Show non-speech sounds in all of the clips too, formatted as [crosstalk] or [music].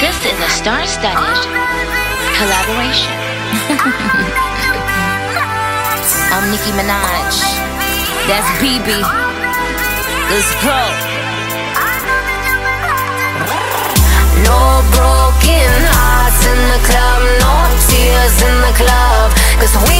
This is a star-studded collaboration. [laughs] I'm Nicki Minaj. That's Bebe. Let's go. No broken hearts in the club, no tears in the club. Cause we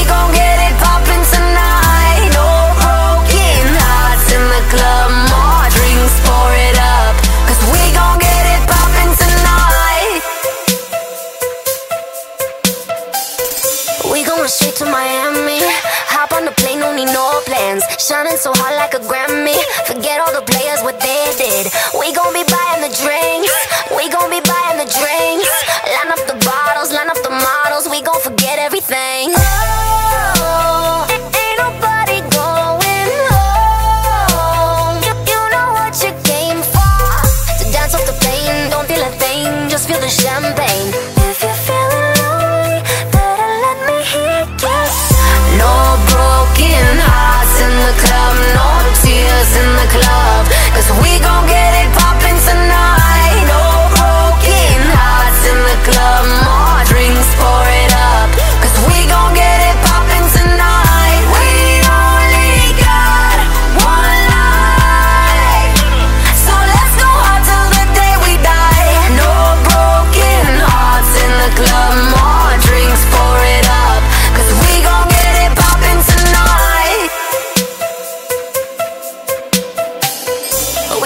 no plans. Shining so hot like a Grammy. Forget all the players, what they did. We gon' be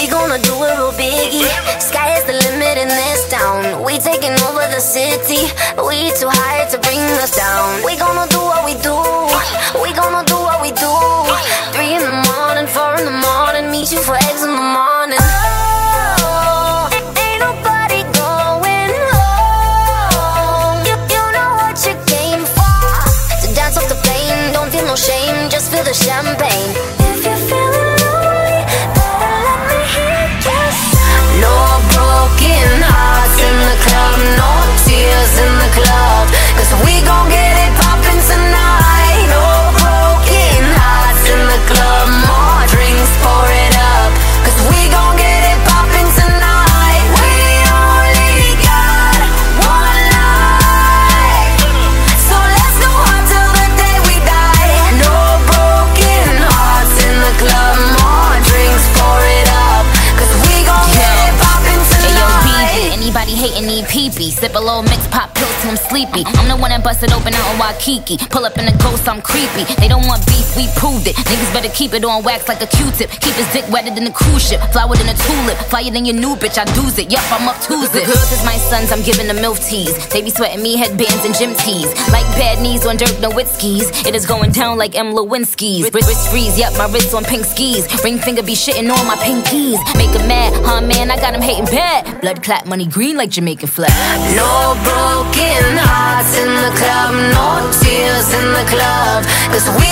We gonna do it real biggie. Sky is the limit in this town. We taking over the city. We too high to bring us down. We gonna do what we do. We gonna do what we do. Three in the morning, four in the morning. Meet you for eggs in the morning. Oh, ain't nobody going home. Need pee-pee. Sip a little mix, pop pills till I'm sleepy. I'm the one that busted open out in Waikiki. Pull up in the ghost, I'm creepy. They don't want beef, we proved it. Niggas better keep it on wax like a Q-tip. Keep his dick wetter than a cruise ship. Flower than a tulip. Flyer than your new bitch, I do's it. Yup, I'm up to Tuesday. Girls is my sons, I'm giving them milk teas. They be sweating me headbands and gym tees. Like bad knees on Dirk Nowitzki's. It is going down like M. Lewinsky's. Wrist, wrist freeze, yup, my wrist on pink skis. Ring finger be shitting on my pinkies. Make 'em mad, huh man, I got 'em hating bad. Blood clot, money green like Jamaican flag. No broken hearts in the club, no tears in the club. Cause we